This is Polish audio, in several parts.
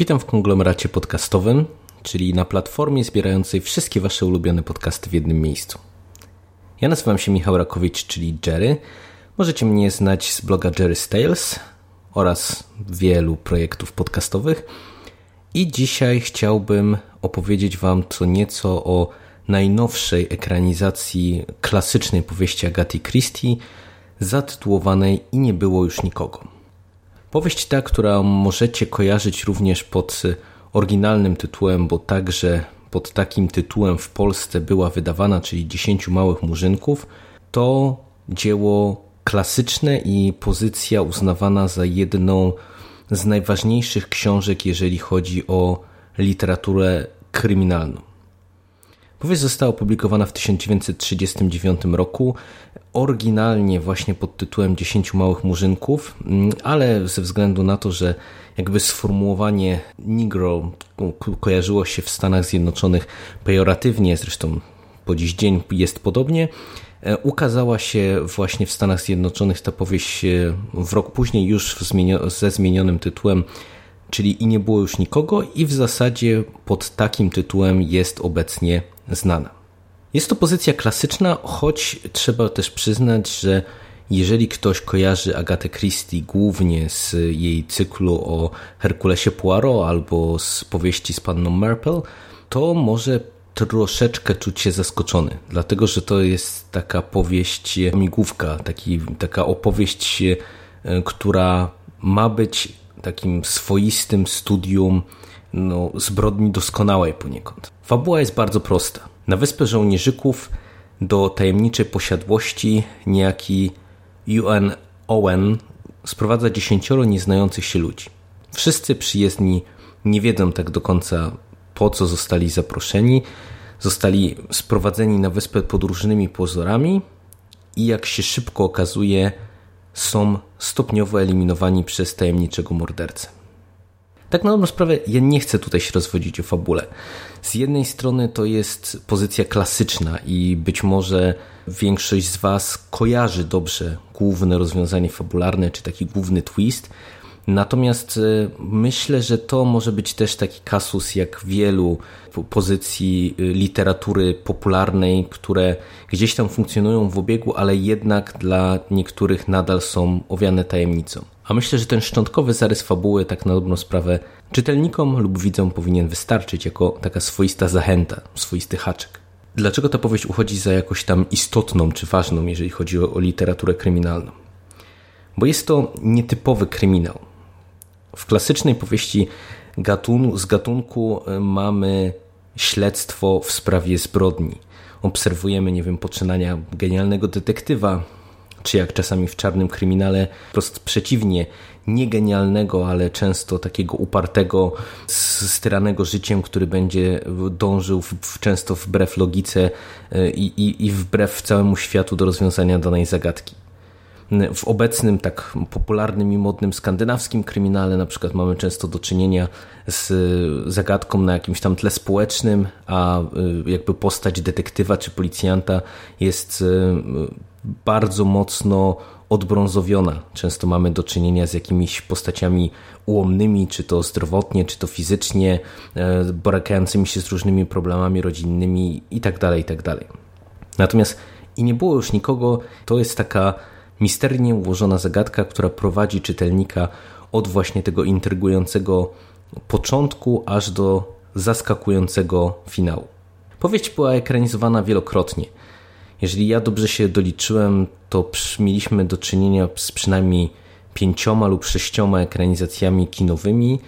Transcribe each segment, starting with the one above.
Witam w konglomeracie podcastowym, czyli na platformie zbierającej wszystkie Wasze ulubione podcasty w jednym miejscu. Ja nazywam się Michał Rakowicz, czyli Jerry. Możecie mnie znać z bloga Jerry's Tales oraz wielu projektów podcastowych. I dzisiaj chciałbym opowiedzieć Wam co nieco o najnowszej ekranizacji klasycznej powieści Agaty Christie zatytułowanej I nie było już nikogo. Powieść ta, która możecie kojarzyć również pod oryginalnym tytułem, bo także pod takim tytułem w Polsce była wydawana, czyli Dziesięciu Małych Murzynków, to dzieło klasyczne i pozycja uznawana za jedną z najważniejszych książek, jeżeli chodzi o literaturę kryminalną. Powieść została opublikowana w 1939 roku, oryginalnie właśnie pod tytułem Dziesięciu Małych Murzynków, ale ze względu na to, że jakby sformułowanie Negro kojarzyło się w Stanach Zjednoczonych pejoratywnie, zresztą po dziś dzień jest podobnie, ukazała się właśnie w Stanach Zjednoczonych ta powieść w rok później już ze zmienionym tytułem, czyli I nie było już nikogo i w zasadzie pod takim tytułem jest obecnie znana. Jest to pozycja klasyczna, choć trzeba też przyznać, że jeżeli ktoś kojarzy Agatę Christie głównie z jej cyklu o Herkulesie Poirot albo z powieści z panną Marple, to może troszeczkę czuć się zaskoczony, dlatego że to jest taka powieść migówka, taki, taka opowieść, która ma być takim swoistym studium no, zbrodni doskonałej poniekąd. Fabuła jest bardzo prosta. Na wyspę żołnierzyków do tajemniczej posiadłości niejaki UN Owen sprowadza dziesięcioro nieznających się ludzi. Wszyscy przyjezdni nie wiedzą tak do końca po co zostali zaproszeni. Zostali sprowadzeni na wyspę pod różnymi pozorami i jak się szybko okazuje są stopniowo eliminowani przez tajemniczego mordercę. Tak na dobrą sprawę, ja nie chcę tutaj się rozwodzić o fabule. Z jednej strony to jest pozycja klasyczna i być może większość z Was kojarzy dobrze główne rozwiązanie fabularne, czy taki główny twist. Natomiast myślę, że to może być też taki kasus jak wielu pozycji literatury popularnej, które gdzieś tam funkcjonują w obiegu, ale jednak dla niektórych nadal są owiane tajemnicą. A myślę, że ten szczątkowy zarys fabuły, tak na dobrą sprawę, czytelnikom lub widzom powinien wystarczyć jako taka swoista zachęta, swoisty haczyk. Dlaczego ta powieść uchodzi za jakoś tam istotną czy ważną, jeżeli chodzi o, o literaturę kryminalną? Bo jest to nietypowy kryminał. W klasycznej powieści gatun z gatunku mamy śledztwo w sprawie zbrodni. Obserwujemy, nie wiem, poczynania genialnego detektywa, czy jak czasami w czarnym kryminale, wprost przeciwnie, nie genialnego, ale często takiego upartego, styranego życiem, który będzie dążył w, często wbrew logice i, i, i wbrew całemu światu do rozwiązania danej zagadki. W obecnym, tak popularnym i modnym skandynawskim kryminale na przykład mamy często do czynienia z zagadką na jakimś tam tle społecznym, a jakby postać detektywa czy policjanta jest bardzo mocno odbrązowiona. Często mamy do czynienia z jakimiś postaciami ułomnymi, czy to zdrowotnie, czy to fizycznie, e, borykającymi się z różnymi problemami rodzinnymi itd., itd. Natomiast i nie było już nikogo, to jest taka misternie ułożona zagadka, która prowadzi czytelnika od właśnie tego intrygującego początku aż do zaskakującego finału. Powieść była ekranizowana wielokrotnie. Jeżeli ja dobrze się doliczyłem, to mieliśmy do czynienia z przynajmniej pięcioma lub sześcioma ekranizacjami kinowymi,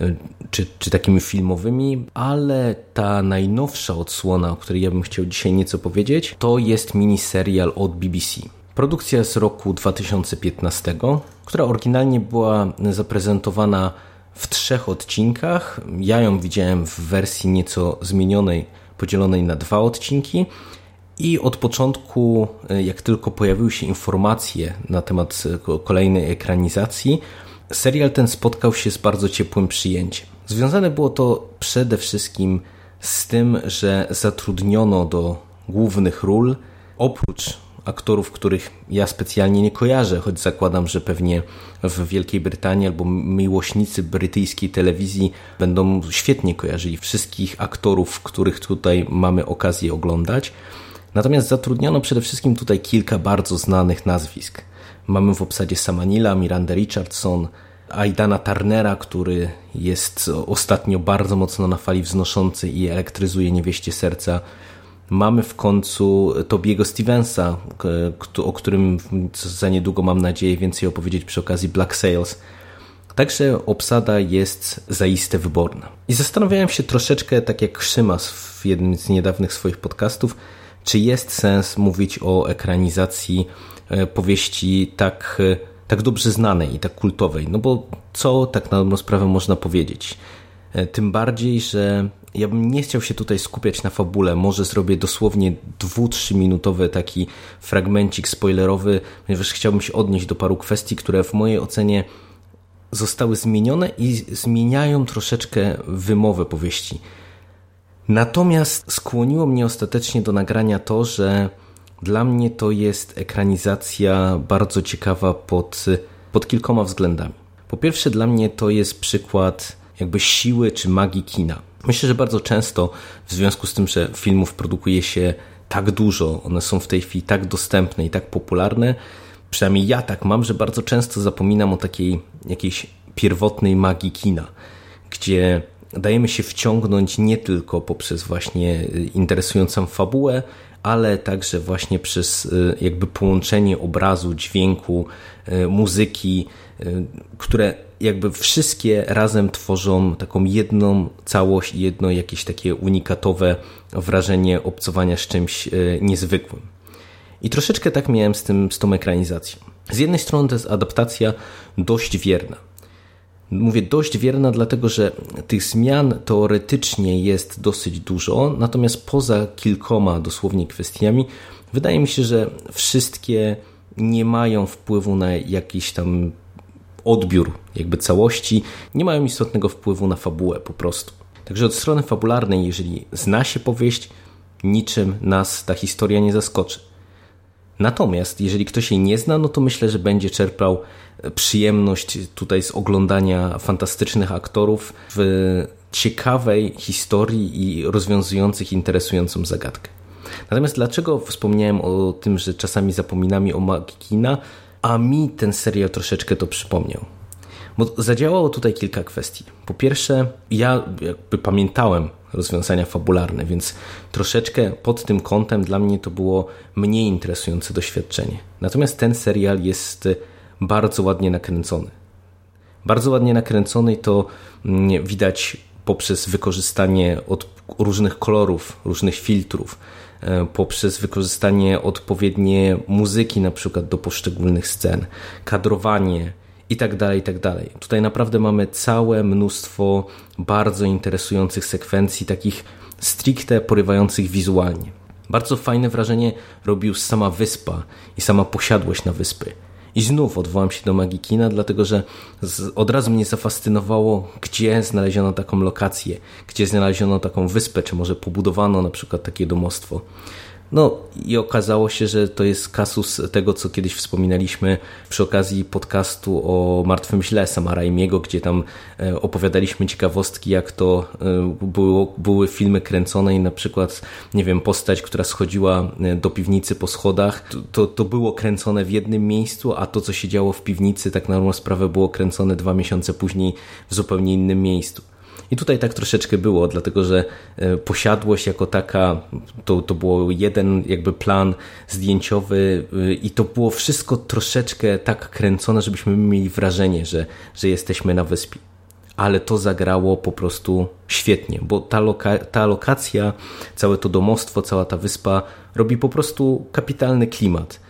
e, czy, czy takimi filmowymi, ale ta najnowsza odsłona, o której ja bym chciał dzisiaj nieco powiedzieć, to jest miniserial od BBC. Produkcja z roku 2015, która oryginalnie była zaprezentowana w trzech odcinkach. Ja ją widziałem w wersji nieco zmienionej, podzielonej na dwa odcinki. I od początku, jak tylko pojawiły się informacje na temat kolejnej ekranizacji, serial ten spotkał się z bardzo ciepłym przyjęciem. Związane było to przede wszystkim z tym, że zatrudniono do głównych ról oprócz aktorów, których ja specjalnie nie kojarzę, choć zakładam, że pewnie w Wielkiej Brytanii albo miłośnicy brytyjskiej telewizji będą świetnie kojarzyli wszystkich aktorów, których tutaj mamy okazję oglądać. Natomiast zatrudniono przede wszystkim tutaj kilka bardzo znanych nazwisk. Mamy w obsadzie Samanila, Miranda Richardson, Aidana Turnera, który jest ostatnio bardzo mocno na fali wznoszącej i elektryzuje niewieście serca Mamy w końcu Tobiego Stevensa, o którym za niedługo mam nadzieję więcej opowiedzieć przy okazji Black Sails. Także obsada jest zaiste wyborna. I zastanawiałem się troszeczkę, tak jak Szymas w jednym z niedawnych swoich podcastów, czy jest sens mówić o ekranizacji e, powieści tak, e, tak dobrze znanej i tak kultowej. No bo co tak na dobrą sprawę można powiedzieć? E, tym bardziej, że ja bym nie chciał się tutaj skupiać na fabule. Może zrobię dosłownie dwu-trzy minutowy taki fragmencik spoilerowy, ponieważ chciałbym się odnieść do paru kwestii, które w mojej ocenie zostały zmienione i zmieniają troszeczkę wymowę powieści. Natomiast skłoniło mnie ostatecznie do nagrania to, że dla mnie to jest ekranizacja bardzo ciekawa pod, pod kilkoma względami. Po pierwsze, dla mnie to jest przykład jakby siły czy magii kina. Myślę, że bardzo często w związku z tym, że filmów produkuje się tak dużo, one są w tej chwili tak dostępne i tak popularne, przynajmniej ja tak mam, że bardzo często zapominam o takiej jakiejś pierwotnej magii kina, gdzie dajemy się wciągnąć nie tylko poprzez właśnie interesującą fabułę, ale także właśnie przez y, jakby połączenie obrazu, dźwięku, y, muzyki, y, które jakby wszystkie razem tworzą taką jedną całość, jedno jakieś takie unikatowe wrażenie obcowania z czymś niezwykłym. I troszeczkę tak miałem z, tym, z tą ekranizacją. Z jednej strony to jest adaptacja dość wierna. Mówię dość wierna, dlatego że tych zmian teoretycznie jest dosyć dużo, natomiast poza kilkoma dosłownie kwestiami, wydaje mi się, że wszystkie nie mają wpływu na jakiś tam odbiór jakby całości, nie mają istotnego wpływu na fabułę po prostu. Także od strony fabularnej, jeżeli zna się powieść, niczym nas ta historia nie zaskoczy. Natomiast jeżeli ktoś jej nie zna, no to myślę, że będzie czerpał przyjemność tutaj z oglądania fantastycznych aktorów w ciekawej historii i rozwiązujących interesującą zagadkę. Natomiast dlaczego wspomniałem o tym, że czasami zapominamy o magii kina, a mi ten serial troszeczkę to przypomniał? Bo zadziałało tutaj kilka kwestii. Po pierwsze, ja jakby pamiętałem rozwiązania fabularne, więc troszeczkę pod tym kątem dla mnie to było mniej interesujące doświadczenie. Natomiast ten serial jest bardzo ładnie nakręcony. Bardzo ładnie nakręcony to mm, widać poprzez wykorzystanie od różnych kolorów, różnych filtrów, e, poprzez wykorzystanie odpowiednie muzyki na przykład do poszczególnych scen, kadrowanie i tak dalej, i tak dalej. Tutaj naprawdę mamy całe mnóstwo bardzo interesujących sekwencji, takich stricte porywających wizualnie. Bardzo fajne wrażenie robił sama wyspa i sama posiadłość na wyspy. I znów odwołam się do magii kina, dlatego że od razu mnie zafascynowało, gdzie znaleziono taką lokację, gdzie znaleziono taką wyspę, czy może pobudowano na przykład takie domostwo. No i okazało się, że to jest kasus tego, co kiedyś wspominaliśmy przy okazji podcastu o Martwym Źle Sama Raimiego, gdzie tam e, opowiadaliśmy ciekawostki, jak to e, było, były filmy kręcone i na przykład, nie wiem, postać, która schodziła e, do piwnicy po schodach, to, to było kręcone w jednym miejscu, a to, co się działo w piwnicy, tak na sprawę było kręcone dwa miesiące później w zupełnie innym miejscu. I tutaj tak troszeczkę było, dlatego że e, posiadłość jako taka, to, to było jeden jakby plan zdjęciowy e, i to było wszystko troszeczkę tak kręcone, żebyśmy mieli wrażenie, że, że jesteśmy na wyspie. Ale to zagrało po prostu świetnie, bo ta, loka ta lokacja, całe to domostwo, cała ta wyspa robi po prostu kapitalny klimat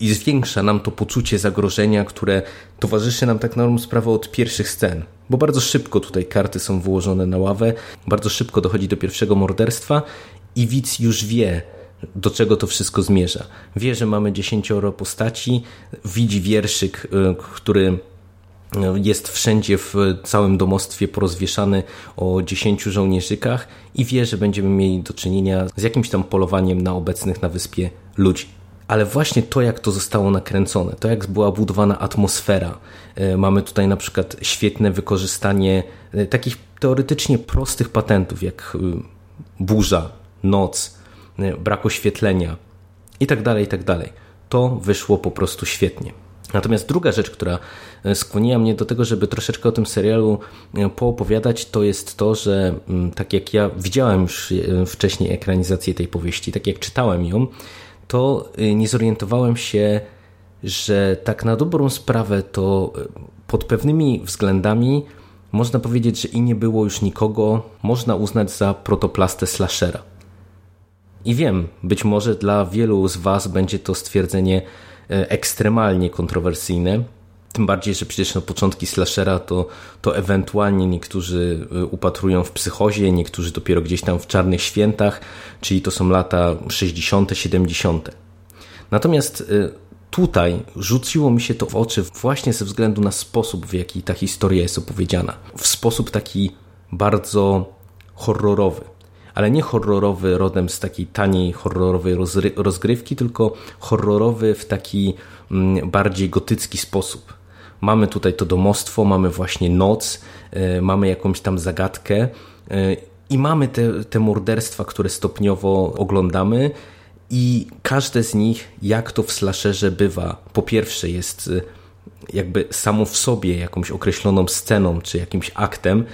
i zwiększa nam to poczucie zagrożenia, które towarzyszy nam tak na sprawę od pierwszych scen. Bo bardzo szybko tutaj karty są wyłożone na ławę, bardzo szybko dochodzi do pierwszego morderstwa i widz już wie, do czego to wszystko zmierza. Wie, że mamy dziesięcioro postaci, widzi wierszyk, y, który y, jest wszędzie w całym domostwie porozwieszany o dziesięciu żołnierzykach i wie, że będziemy mieli do czynienia z jakimś tam polowaniem na obecnych na wyspie ludzi ale właśnie to, jak to zostało nakręcone, to jak była budowana atmosfera. E, mamy tutaj na przykład świetne wykorzystanie e, takich teoretycznie prostych patentów, jak e, burza, noc, brak oświetlenia itd., tak itd. Tak to wyszło po prostu świetnie. Natomiast druga rzecz, która skłoniła mnie do tego, żeby troszeczkę o tym serialu poopowiadać, to jest to, że mm, tak jak ja widziałem już wcześniej ekranizację tej powieści, tak jak czytałem ją, to y, nie zorientowałem się, że tak na dobrą sprawę to y, pod pewnymi względami można powiedzieć, że i nie było już nikogo, można uznać za protoplastę slashera. I wiem, być może dla wielu z Was będzie to stwierdzenie y, ekstremalnie kontrowersyjne, tym bardziej, że przecież na początki slashera to, to ewentualnie niektórzy y, upatrują w psychozie, niektórzy dopiero gdzieś tam w czarnych świętach, czyli to są lata 60., 70. Natomiast y, tutaj rzuciło mi się to w oczy właśnie ze względu na sposób, w jaki ta historia jest opowiedziana. W sposób taki bardzo horrorowy. Ale nie horrorowy rodem z takiej taniej horrorowej rozgrywki, tylko horrorowy w taki mm, bardziej gotycki sposób Mamy tutaj to domostwo, mamy właśnie noc, e, mamy jakąś tam zagadkę e, i mamy te, te morderstwa, które stopniowo oglądamy i każde z nich, jak to w slasherze bywa, po pierwsze jest e, jakby samo w sobie jakąś określoną sceną czy jakimś aktem,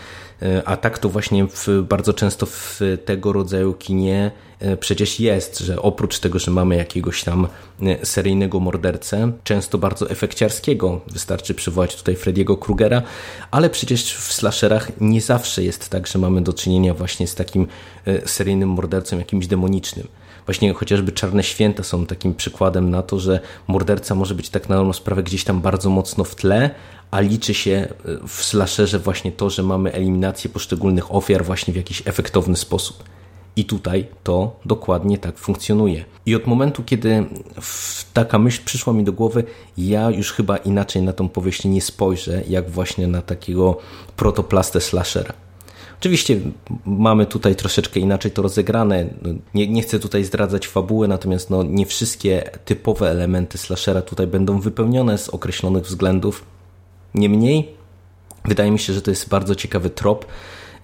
a tak to właśnie w, bardzo często w tego rodzaju kinie e, przecież jest, że oprócz tego, że mamy jakiegoś tam e, seryjnego mordercę, często bardzo efekciarskiego, wystarczy przywołać tutaj Frediego Krugera, ale przecież w slasherach nie zawsze jest tak, że mamy do czynienia właśnie z takim seryjnym mordercą jakimś demonicznym. Właśnie chociażby Czarne Święta są takim przykładem na to, że morderca może być tak na sprawę gdzieś tam bardzo mocno w tle, a liczy się e, w slasherze właśnie to, że mamy eliminację poszczególnych ofiar właśnie w jakiś efektowny sposób. I tutaj to dokładnie tak funkcjonuje. I od momentu, kiedy taka myśl przyszła mi do głowy, ja już chyba inaczej na tą powieść nie spojrzę, jak właśnie na takiego protoplastę slashera. Oczywiście mamy tutaj troszeczkę inaczej to rozegrane. Nie, nie chcę tutaj zdradzać fabuły, natomiast no, nie wszystkie typowe elementy slashera tutaj będą wypełnione z określonych względów. Niemniej, wydaje mi się, że to jest bardzo ciekawy trop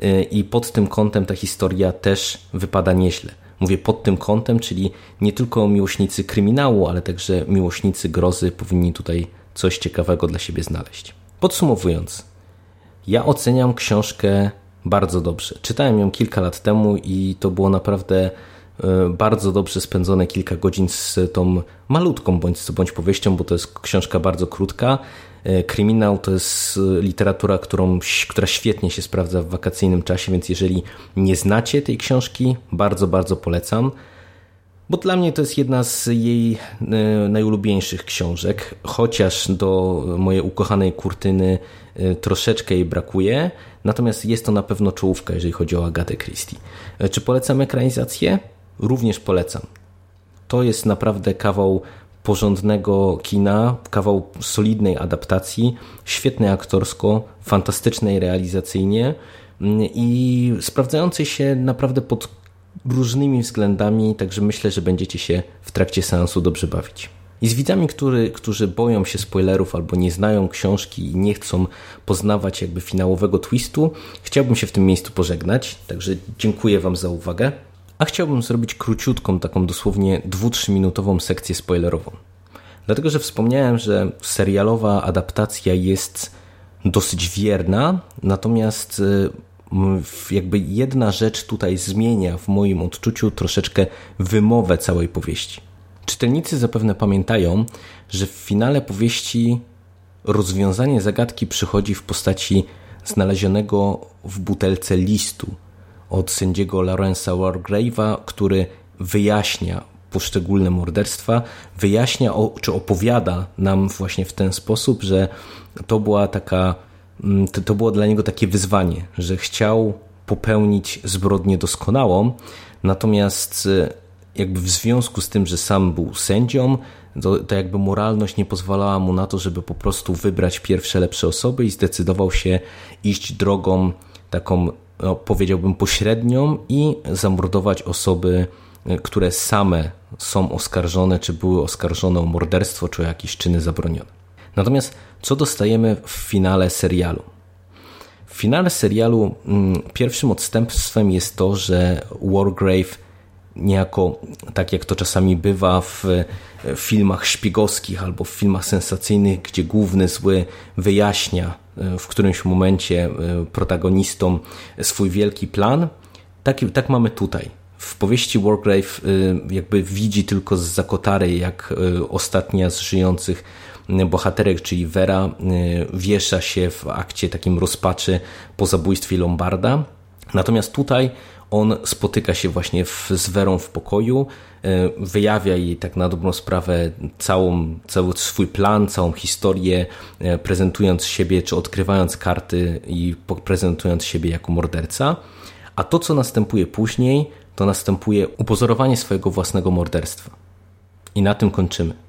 y, i pod tym kątem ta historia też wypada nieźle. Mówię pod tym kątem, czyli nie tylko miłośnicy kryminału, ale także miłośnicy grozy powinni tutaj coś ciekawego dla siebie znaleźć. Podsumowując, ja oceniam książkę bardzo dobrze. Czytałem ją kilka lat temu i to było naprawdę e, bardzo dobrze spędzone kilka godzin z tą malutką bądź bądź powieścią, bo to jest książka bardzo krótka. E, kryminał to jest literatura, którą, która świetnie się sprawdza w wakacyjnym czasie, więc jeżeli nie znacie tej książki, bardzo, bardzo polecam. Bo dla mnie to jest jedna z jej e, najulubieńszych książek, chociaż do mojej ukochanej kurtyny troszeczkę jej brakuje, Natomiast jest to na pewno czołówka, jeżeli chodzi o Agatę Christie. E, czy polecam ekranizację? Również polecam. To jest naprawdę kawał porządnego kina, kawał solidnej adaptacji, świetnej aktorsko, fantastycznej realizacyjnie mm, i sprawdzającej się naprawdę pod różnymi względami, także myślę, że będziecie się w trakcie seansu dobrze bawić. I z widzami, który, którzy boją się spoilerów albo nie znają książki i nie chcą poznawać jakby finałowego twistu, chciałbym się w tym miejscu pożegnać, także dziękuję Wam za uwagę. A chciałbym zrobić króciutką, taką dosłownie 2-3 minutową sekcję spoilerową. Dlatego, że wspomniałem, że serialowa adaptacja jest dosyć wierna, natomiast y, jakby jedna rzecz tutaj zmienia w moim odczuciu troszeczkę wymowę całej powieści. Czytelnicy zapewne pamiętają, że w finale powieści rozwiązanie zagadki przychodzi w postaci znalezionego w butelce listu od sędziego Lawrence'a Wargrave'a, który wyjaśnia poszczególne morderstwa, wyjaśnia czy opowiada nam właśnie w ten sposób, że to była taka, to, to było dla niego takie wyzwanie, że chciał popełnić zbrodnię doskonałą, natomiast e, jakby w związku z tym, że sam był sędzią, to, to, jakby moralność nie pozwalała mu na to, żeby po prostu wybrać pierwsze lepsze osoby i zdecydował się iść drogą taką, no, powiedziałbym, pośrednią i zamordować osoby, e, które same są oskarżone, czy były oskarżone o morderstwo, czy o jakieś czyny zabronione. Natomiast co dostajemy w finale serialu? W finale serialu mm, pierwszym odstępstwem jest to, że Wargrave niejako, tak jak to czasami bywa w filmach szpiegowskich albo w filmach sensacyjnych, gdzie główny zły wyjaśnia e, w którymś momencie e, protagonistom swój wielki plan, tak, tak mamy tutaj. W powieści Wargrave e, jakby widzi tylko z zakotary, jak ostatnia z żyjących bohaterek, czyli Vera, wiesza się w akcie takim rozpaczy po zabójstwie Lombarda. Natomiast tutaj on spotyka się właśnie w, z Werą w pokoju, e, wyjawia jej tak na dobrą sprawę całą, cały swój plan, całą historię, prezentując siebie, czy odkrywając karty i prezentując siebie jako morderca. A to, co następuje później, to następuje upozorowanie swojego własnego morderstwa. I na tym kończymy.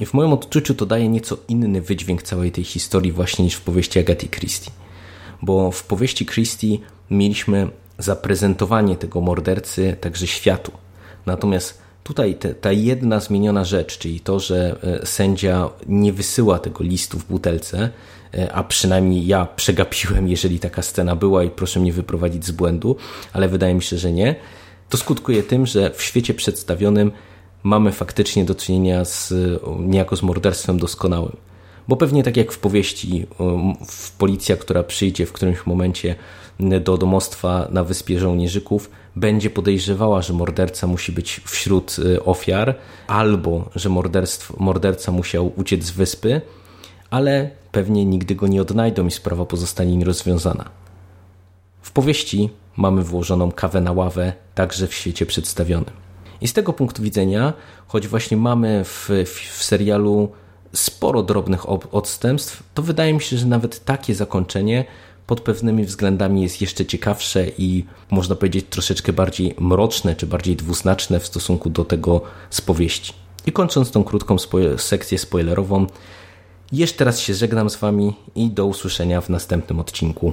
I w moim odczuciu to daje nieco inny wydźwięk całej tej historii właśnie niż w powieści Agaty Christie. Bo w powieści Christie mieliśmy zaprezentowanie tego mordercy także światu. Natomiast tutaj te, ta jedna zmieniona rzecz, czyli to, że e, sędzia nie wysyła tego listu w butelce, e, a przynajmniej ja przegapiłem, jeżeli taka scena była i proszę mnie wyprowadzić z błędu, ale wydaje mi się, że nie, to skutkuje tym, że w świecie przedstawionym mamy faktycznie do czynienia z niejako z morderstwem doskonałym. Bo pewnie tak jak w powieści, w policja, która przyjdzie w którymś momencie do domostwa na wyspie żołnierzyków, będzie podejrzewała, że morderca musi być wśród y, ofiar, albo że morderca musiał uciec z wyspy, ale pewnie nigdy go nie odnajdą i sprawa pozostanie nierozwiązana. W powieści mamy włożoną kawę na ławę, także w świecie przedstawionym. I z tego punktu widzenia, choć właśnie mamy w, w serialu sporo drobnych odstępstw, to wydaje mi się, że nawet takie zakończenie pod pewnymi względami jest jeszcze ciekawsze i można powiedzieć troszeczkę bardziej mroczne czy bardziej dwuznaczne w stosunku do tego z powieści. I kończąc tą krótką spo sekcję spoilerową, jeszcze raz się żegnam z Wami i do usłyszenia w następnym odcinku.